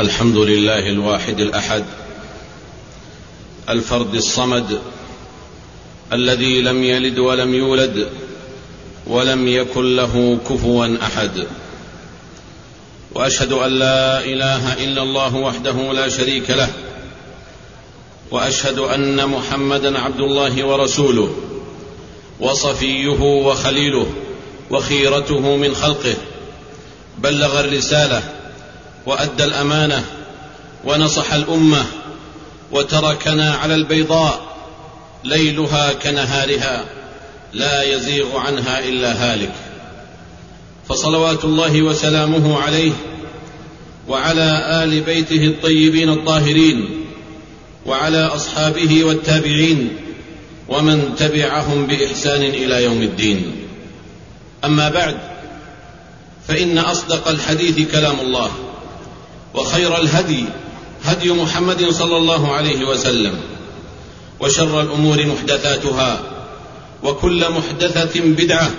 الحمد لله الواحد الأحد الفرد الصمد الذي لم يلد ولم يولد ولم يكن له كفوا أحد. وأشهد أن لا إله إلا الله وحده لا شريك له وأشهد أن محمدا عبد الله ورسوله وصفيه وخليله وخيرته من خلقه بلغ الرسالة وأدى الأمانة ونصح الأمة وتركنا على البيضاء ليلها كنهارها لا يزيغ عنها إلا هالك. فصلوات الله وسلامه عليه وعلى آل بيته الطيبين الطاهرين وعلى أصحابه والتابعين ومن تبعهم بإحسان إلى يوم الدين. أما بعد فإن أصدق الحديث كلام الله. وخير الهدي هدي محمد صلى الله عليه وسلم وشر الأمور محدثاتها وكل محدثة بدعة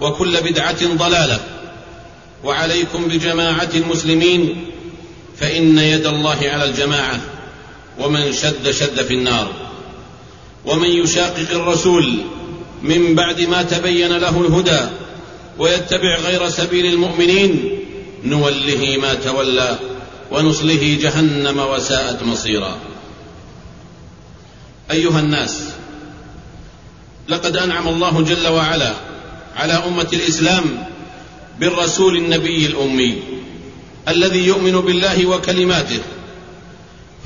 وكل بدعة ضلالة وعليكم بجماعة المسلمين فإن يد الله على الجماعة ومن شد شد في النار ومن يشاقق الرسول من بعد ما تبين له الهدى ويتبع غير سبيل المؤمنين نوله ما تولى ونصله جهنم وساءت مصيرا. أيها الناس لقد أنعم الله جل وعلا على أمة الإسلام بالرسول النبي الأمي الذي يؤمن بالله وكلماته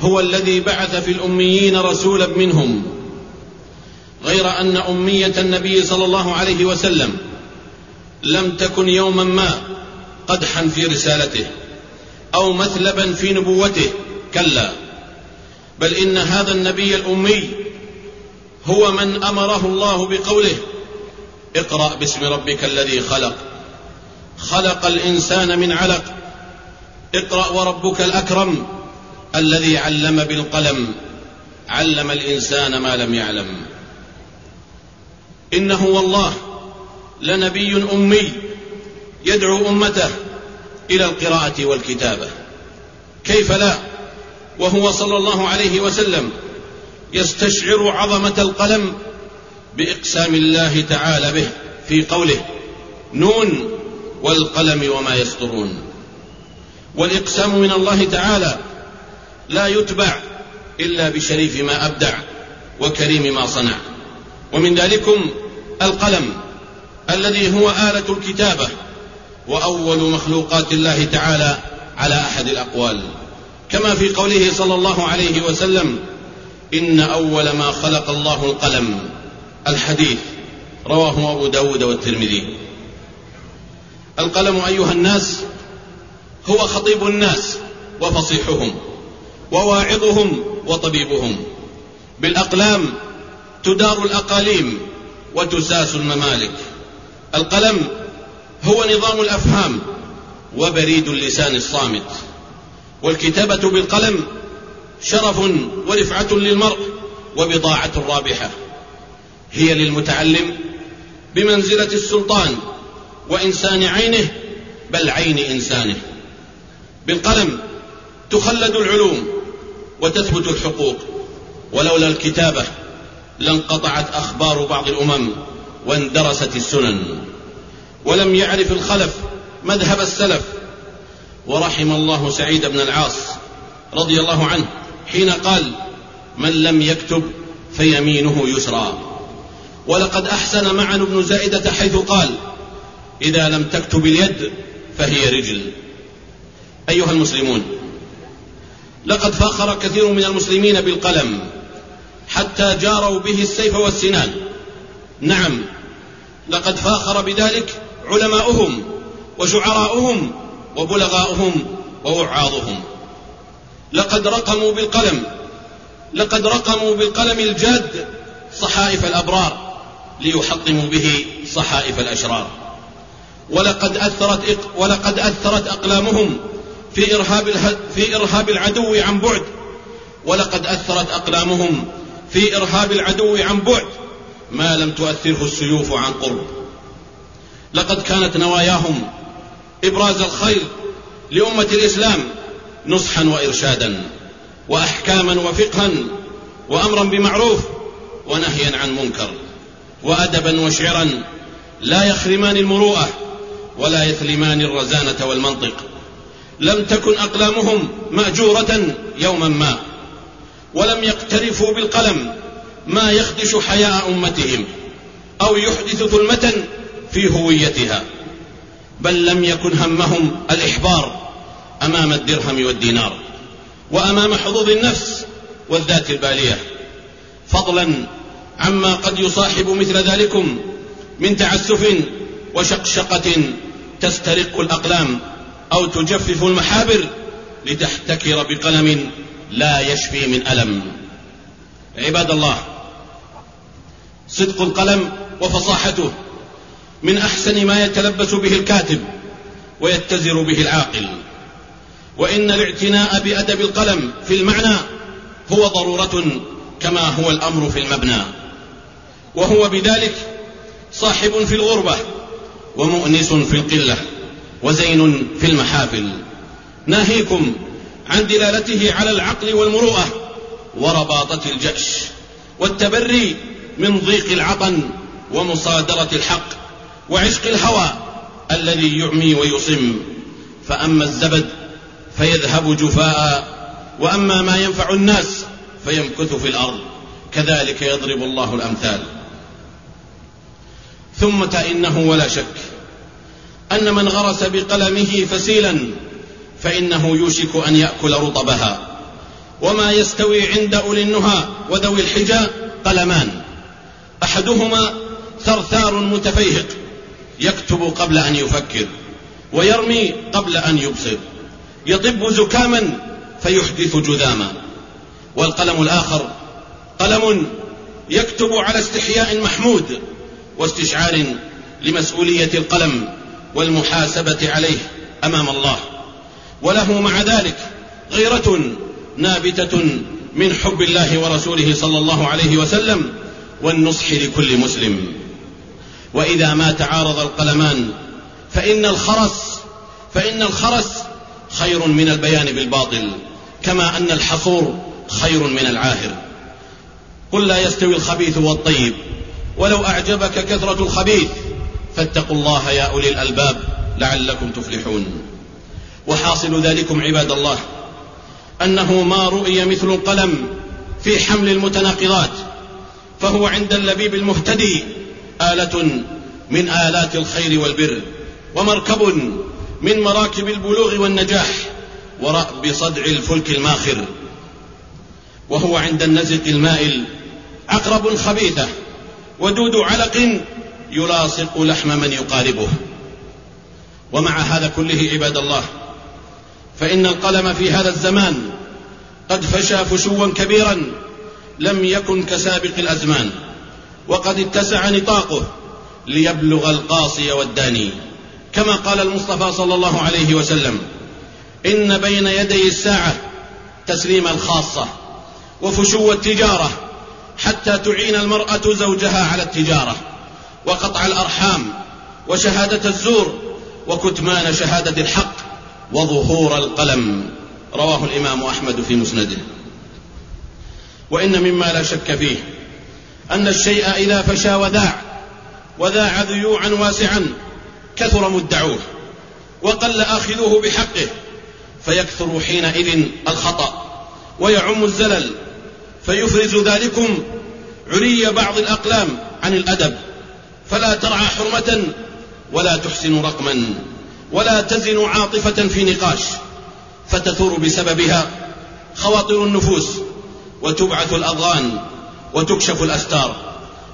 هو الذي بعث في الأميين رسولا منهم غير أن أمية النبي صلى الله عليه وسلم لم تكن يوما ما قدحا في رسالته أو مثلبا في نبوته كلا. بل إن هذا النبي الأمي هو من أمره الله بقوله اقرأ باسم ربك الذي خلق. خلق الإنسان من علق. اقرأ وربك الأكرم الذي علم بالقلم. علم الإنسان ما لم يعلم. إنه والله لنبي أمي يدعو أمته. إلى القراءة والكتابة. كيف لا؟ وهو صلى الله عليه وسلم يستشعر عظمة القلم بإقسام الله تعالى به في قوله نون والقلم وما يسطرون والإقسام من الله تعالى لا يتبع إلا بشريف ما أبدع وكريم ما صنع. ومن ذلكم القلم الذي هو آلة الكتابة وأول مخلوقات الله تعالى على أحد الأقوال. كما في قوله صلى الله عليه وسلم إن أول ما خلق الله القلم الحديث رواه أبو داود والترمذي. القلم أيها الناس هو خطيب الناس وفصيحهم وواعظهم وطبيبهم. بالأقلام تدار الأقاليم وتساس الممالك. القلم هو نظام الأفهام وبريد اللسان الصامت والكتابة بالقلم شرف ورفعة للمرء وبضاعة رابحة. هي للمتعلم بمنزلة السلطان وإنسان عينه بل عين إنسانه. بالقلم تخلد العلوم وتثبت الحقوق ولولا الكتابة لانقطعت أخبار بعض الأمم واندرست السنن. ولم يعرف الخلف مذهب السلف. ورحم الله سعيد بن العاص رضي الله عنه حين قال من لم يكتب فيمينه يسرى ولقد أحسن معن بن زائدة حيث قال إذا لم تكتب اليد فهي رجل. أيها المسلمون لقد فاخر كثير من المسلمين بالقلم حتى جاروا به السيف والسنان. نعم لقد فاخر بذلك علماؤهم وشعراؤهم وبلغاؤهم ووعاظهم. لقد رقموا بالقلم لقد رقموا بالقلم الجاد صحائف الأبرار ليحطموا به صحائف الأشرار. ولقد أثرت ولقد أثرت أقلامهم في إرهاب في إرهاب العدو عن بعد. ولقد أثرت أقلامهم في إرهاب العدو عن بعد. ما لم تؤثره السيوف عن قرب. لقد كانت نواياهم إبراز الخير لأمة الإسلام نصحا وإرشادا وأحكاما وفقها وأمرا بمعروف ونهيا عن منكر وأدبا وشعرا لا يخرمان المروءة ولا يثلمان الرزانة والمنطق لم تكن أقلامهم مأجورة يوما ما ولم يقترفوا بالقلم ما يخدش حياء أمتهم أو يحدث ظلمة في هويتها بل لم يكن همهم الإحبار أمام الدرهم والدينار وأمام حظوظ النفس والذات البالية. فضلا عما قد يصاحب مثل ذلكم من تعسف وشقشقة تسترق الأقلام أو تجفف المحابر لتحتكر بقلم لا يشفي من ألم. عباد الله صدق القلم وفصاحته من أحسن ما يتلبس به الكاتب ويتزر به العاقل. وإن الاعتناء بأدب القلم في المعنى هو ضرورة كما هو الأمر في المبنى. وهو بذلك صاحب في الغربة ومؤنس في القلة وزين في المحافل. ناهيكم عن دلالته على العقل والمروءة ورباطة الجأش والتبري من ضيق العطن ومصادرة الحق وعشق الهوى الذي يعمي ويصم. فأما الزبد فيذهب جفاء وأما ما ينفع الناس فيمكث في الأرض. كذلك يضرب الله الأمثال. ثم إنه ولا شك أن من غرس بقلمه فسيلا فإنه يوشك أن يأكل رطبها. وما يستوي عند أولي النهى وذوي الحجى قلمان. أحدهما ثرثار متفيهق يكتب قبل أن يفكر ويرمي قبل أن يبصر. يطب زكاما فيحدث جذاما. والقلم الآخر قلم يكتب على استحياء محمود واستشعار لمسؤولية القلم والمحاسبة عليه أمام الله. وله مع ذلك غيرة نابتة من حب الله ورسوله صلى الله عليه وسلم والنصح لكل مسلم. وإذا ما تعارض القلمان. فإن الخرس فإن الخرس خير من البيان بالباطل كما أن الحصور خير من العاهر. قل لا يستوي الخبيث والطيب ولو أعجبك كثرة الخبيث فاتقوا الله يا أولي الألباب لعلكم تفلحون. وحاصل ذلكم عباد الله أنه ما رؤي مثل القلم في حمل المتناقضات فهو عند اللبيب المهتدي آلة من آلات الخير والبر ومركب من مراكب البلوغ والنجاح ورأب صدع الفلك الماخر. وهو عند النزق المائل عقرب خبيثة ودود علق يلاصق لحم من يقاربه. ومع هذا كله عباد الله فإن القلم في هذا الزمان قد فشى فشوا كبيرا لم يكن كسابق الأزمان. وقد اتسع نطاقه ليبلغ القاصي والداني. كما قال المصطفى صلى الله عليه وسلم إن بين يدي الساعة تسليم الخاصة وفشو التجارة حتى تعين المرأة زوجها على التجارة وقطع الأرحام وشهادة الزور وكتمان شهادة الحق وظهور القلم. رواه الإمام أحمد في مسنده. وإن مما لا شك فيه أن الشيء إذا فشى وذاع وذاع ذيوعا واسعا كثر مدعوه وقل آخذوه بحقه فيكثر حينئذ الخطأ ويعم الزلل فيفرز ذلكم علي بعض الأقلام عن الأدب. فلا ترعى حرمة ولا تحسن رقما ولا تزن عاطفة في نقاش فتثور بسببها خواطر النفوس وتبعث الأضغان وتكشف الأستار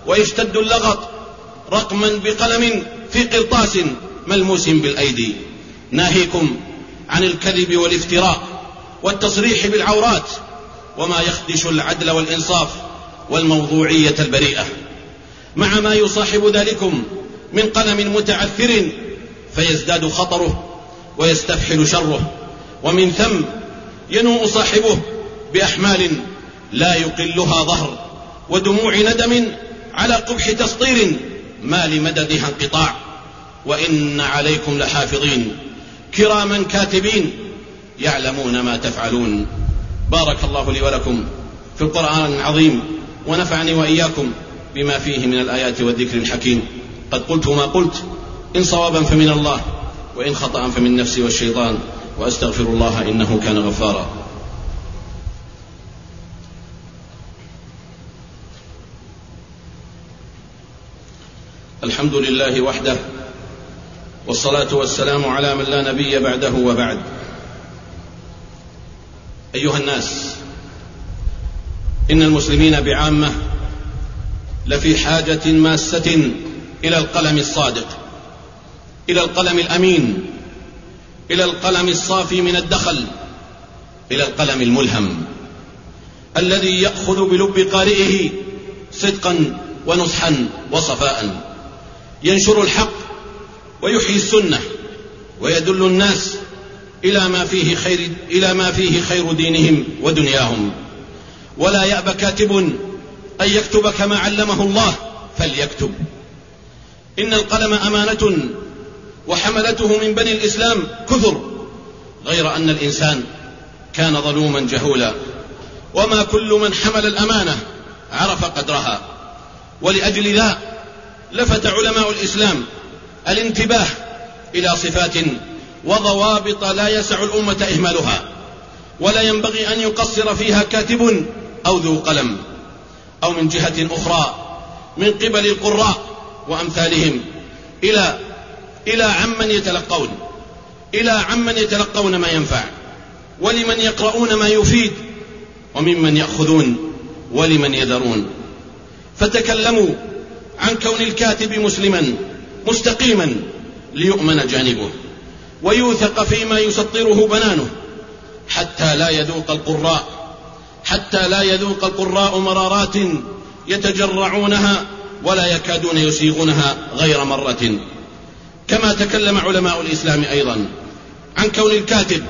ويشتد اللغط رقما بقلم في قرطاس ملموس بالأيدي. ناهيكم عن الكذب والافتراء والتصريح بالعورات وما يخدش العدل والإنصاف والموضوعية البريئة. مع ما يصاحب ذلكم من قلم متعثر فيزداد خطره ويستفحل شره ومن ثم ينوء صاحبه بأحمال لا يقلها ظهر. ودموع ندم على قبح تسطير ما لمددها انقطاع. وإن عليكم لحافظين. كراما كاتبين يعلمون ما تفعلون. بارك الله لي ولكم في القرآن العظيم ونفعني وإياكم بما فيه من الآيات والذكر الحكيم. قد قلت ما قلت. إن صوابا فمن الله وإن خطأ فمن نفسي والشيطان. وأستغفر الله إنه كان غفارا. الحمد لله وحده والصلاة والسلام على من لا نبي بعده وبعد. أيها الناس إن المسلمين بعامة لفي حاجة ماسة إلى القلم الصادق إلى القلم الأمين إلى القلم الصافي من الدخل إلى القلم الملهم الذي يأخذ بلب قارئه صدقا ونصحا وصفاء. ينشر الحق ويحيي السنة ويدل الناس إلى ما فيه خير إلى ما فيه خير دينهم ودنياهم. ولا يأبى كاتب أن يكتب كما علمه الله فليكتب. إن القلم أمانة وحملته من بني الإسلام كثر غير أن الإنسان كان ظلوما جهولا. وما كل من حمل الأمانة عرف قدرها. ولأجل ذا لفت علماء الإسلام الانتباه إلى صفات وضوابط لا يسع الأمة إهمالها ولا ينبغي أن يقصر فيها كاتب أو ذو قلم أو من جهة أخرى من قبل القراء وأمثالهم. إلى إلى عمن يتلقون إلى عمن يتلقون ما ينفع ولمن يقرؤون ما يفيد وممن يأخذون ولمن يذرون. فتكلموا عن كون الكاتب مسلما مستقيما ليؤمن جانبه ويوثق فيما يسطره بنانه حتى لا يذوق القراء حتى لا يذوق القراء مرارات يتجرعونها ولا يكادون يسيغونها غير مرة. كما تكلم علماء الإسلام أيضا عن كون الكاتب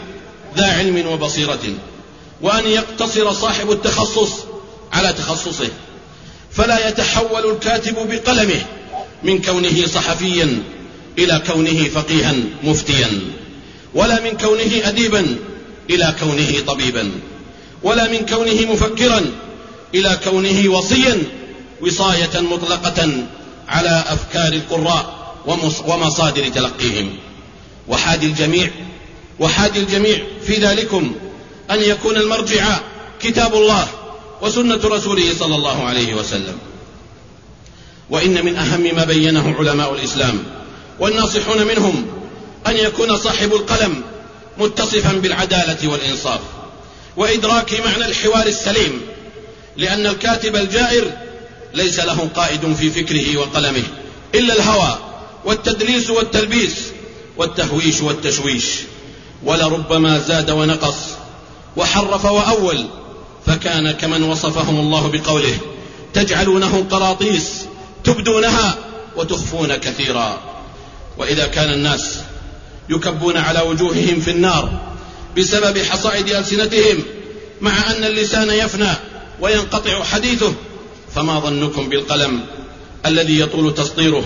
ذا علم وبصيرة وأن يقتصر صاحب التخصص على تخصصه. فلا يتحول الكاتب بقلمه من كونه صحفيا إلى كونه فقيها مفتيا ولا من كونه أديبا إلى كونه طبيبا ولا من كونه مفكرا إلى كونه وصيا وصاية مطلقة على أفكار القراء ومصادر تلقيهم. وحاد الجميع وحاد الجميع في ذلكم أن يكون المرجع كتاب الله وسنة رسوله صلى الله عليه وسلم. وإن من أهم ما بينه علماء الإسلام والناصحون منهم أن يكون صاحب القلم متصفا بالعدالة والإنصاف وإدراك معنى الحوار السليم لأن الكاتب الجائر ليس له قائد في فكره وقلمه إلا الهوى والتدليس والتلبيس والتهويش والتشويش ولربما زاد ونقص وحرف وأول فكان كمن وصفهم الله بقوله تجعلونه قراطيس تبدونها وتخفون كثيرا. وإذا كان الناس يكبون على وجوههم في النار بسبب حصائد ألسنتهم مع أن اللسان يفنى وينقطع حديثه فما ظنكم بالقلم الذي يطول تسطيره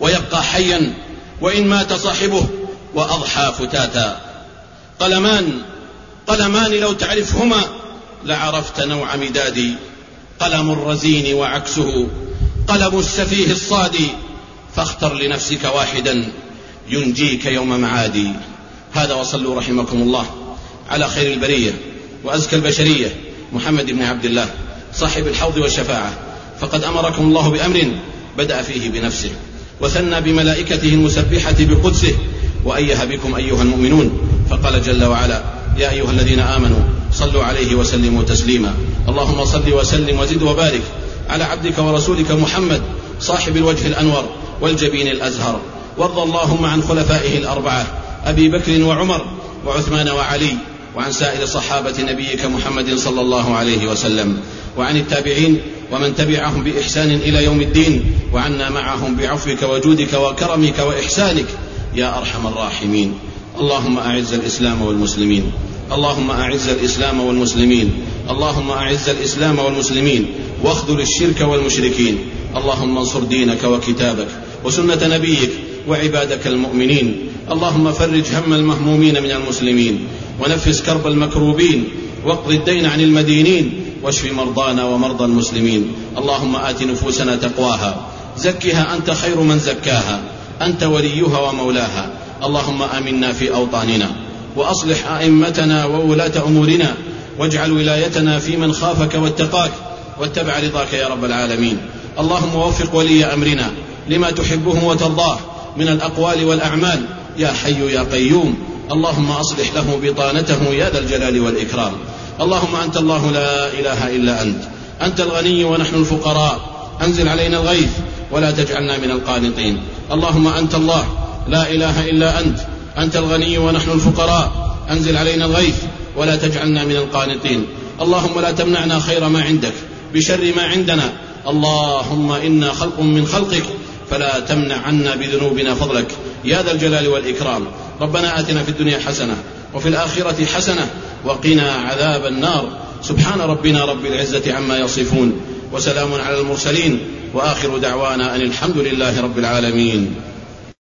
ويبقى حيا وإن مات صاحبه وأضحى فتاتا. قلمان قلمان لو تعرفهما لعرفت نوع مدادي. قلم الرزين وعكسه. قلم السفيه الصادي. فاختر لنفسك واحدا ينجيك يوم معادي. هذا وصلوا رحمكم الله. على خير البرية وأزكى البشرية. محمد بن عبد الله صاحب الحوض والشفاعة. فقد أمركم الله بأمر بدأ فيه بنفسه. وثنى بملائكته المسبحة بقدسه. وايه بكم أيها المؤمنون. فقال جل وعلا يا أيها الذين آمنوا صلوا عليه وسلموا تسليما. اللهم صل وسلم وزد وبارك على عبدك ورسولك محمد صاحب الوجه الأنور والجبين الأزهر. وارض اللهم عن خلفائه الأربعة أبي بكر وعمر وعثمان وعلي وعن سائر صحابة نبيك محمد صلى الله عليه وسلم. وعن التابعين ومن تبعهم بإحسان إلى يوم الدين وعنا معهم بعفوك وجودك وكرمك وإحسانك يا أرحم الراحمين. اللهم أعز الإسلام والمسلمين. اللهم أعز الإسلام والمسلمين. اللهم أعز الإسلام والمسلمين. واخذل الشرك والمشركين. اللهم انصر دينك وكتابك وسنة نبيك وعبادك المؤمنين. اللهم فرج هم المهمومين من المسلمين. ونفس كرب المكروبين. واقض الدين عن المدينين. واشف مرضانا ومرضى المسلمين. اللهم آت نفوسنا تقواها. زكها أنت خير من زكاها. أنت وليها ومولاها. اللهم آمنا في أوطاننا. وأصلح أئمتنا وولاة أمورنا واجعل ولايتنا في من خافك واتقاك واتبع رضاك يا رب العالمين. اللهم وفق ولي أمرنا لما تحبه وترضاه من الأقوال والأعمال. يا حي يا قيوم. اللهم أصلح له بطانته يا ذا الجلال والإكرام. اللهم أنت الله لا إله إلا أنت. أنت الغني ونحن الفقراء. أنزل علينا الغيث ولا تجعلنا من القانطين. اللهم أنت الله لا إله إلا أنت. أنت الغني ونحن الفقراء. أنزل علينا الغيث ولا تجعلنا من القانطين. اللهم لا تمنعنا خير ما عندك بشر ما عندنا. اللهم إنا خلق من خلقك. فلا تمنع عنا بذنوبنا فضلك. يا ذا الجلال والإكرام. ربنا آتنا في الدنيا حسنة وفي الآخرة حسنة وقنا عذاب النار. سبحان ربنا رب العزة عما يصفون. وسلام على المرسلين. وآخر دعوانا أن الحمد لله رب العالمين.